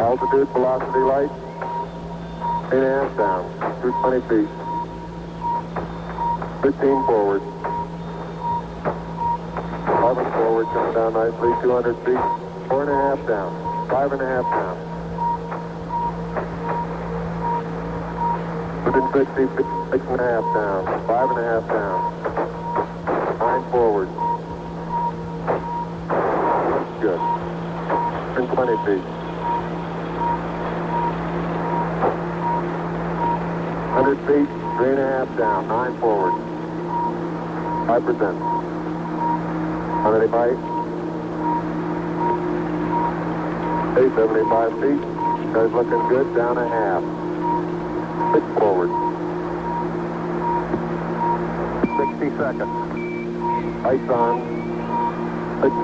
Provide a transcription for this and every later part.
Altitude, velocity light. Eight and a half down. Through 20 feet. 15 forward. 11 forward, coming down nicely. 200 feet. Four and a half down. Five and a half down. Within 60 feet. Six and a half down. Five and a half down. Nine forward. Good. Turn 20 feet. 100 feet, three and a half down, nine forward. 5%. How many bite? 875 feet. Guys looking good, down a half. Six forward. 60 seconds. Lights on. Six.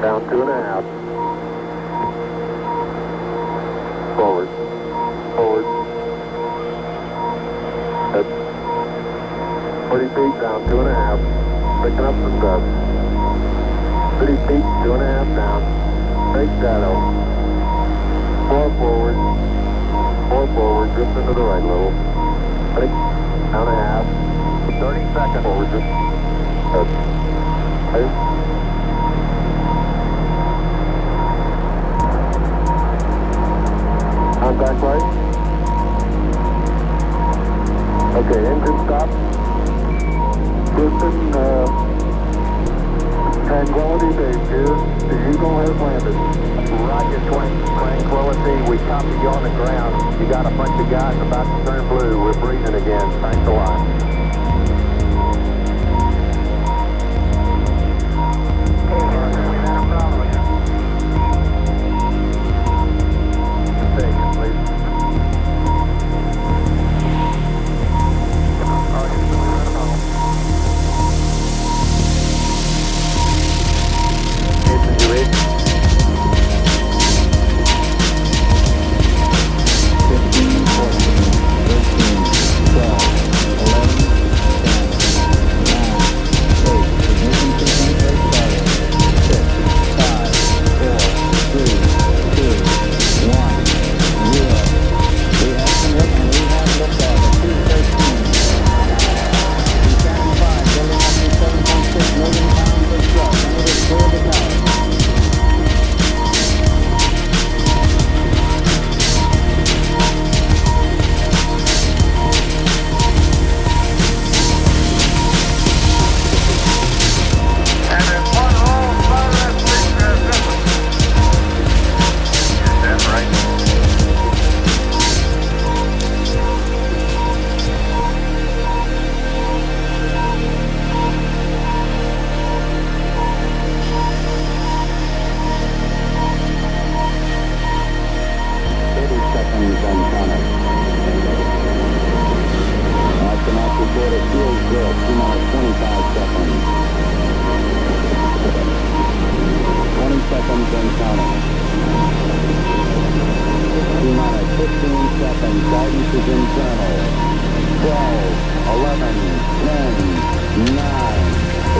Down two and a half. Forward. Head. 40 feet down, two and a half. Picking up some dust. 30 feet, two and a half down. Straight shadow. Four forward. Four forward, drift into the right a little. Six, down a half. 30 seconds. Forward, just. Head. Tranquility Base here. The Eagle has landed. Roger, Tranquility. We copy you on the ground. You got a bunch of guys about to turn blue. We're breathing again. Thanks a lot.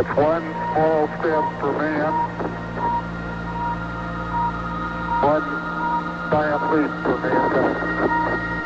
That's one small step for man, one giant leap for mankind.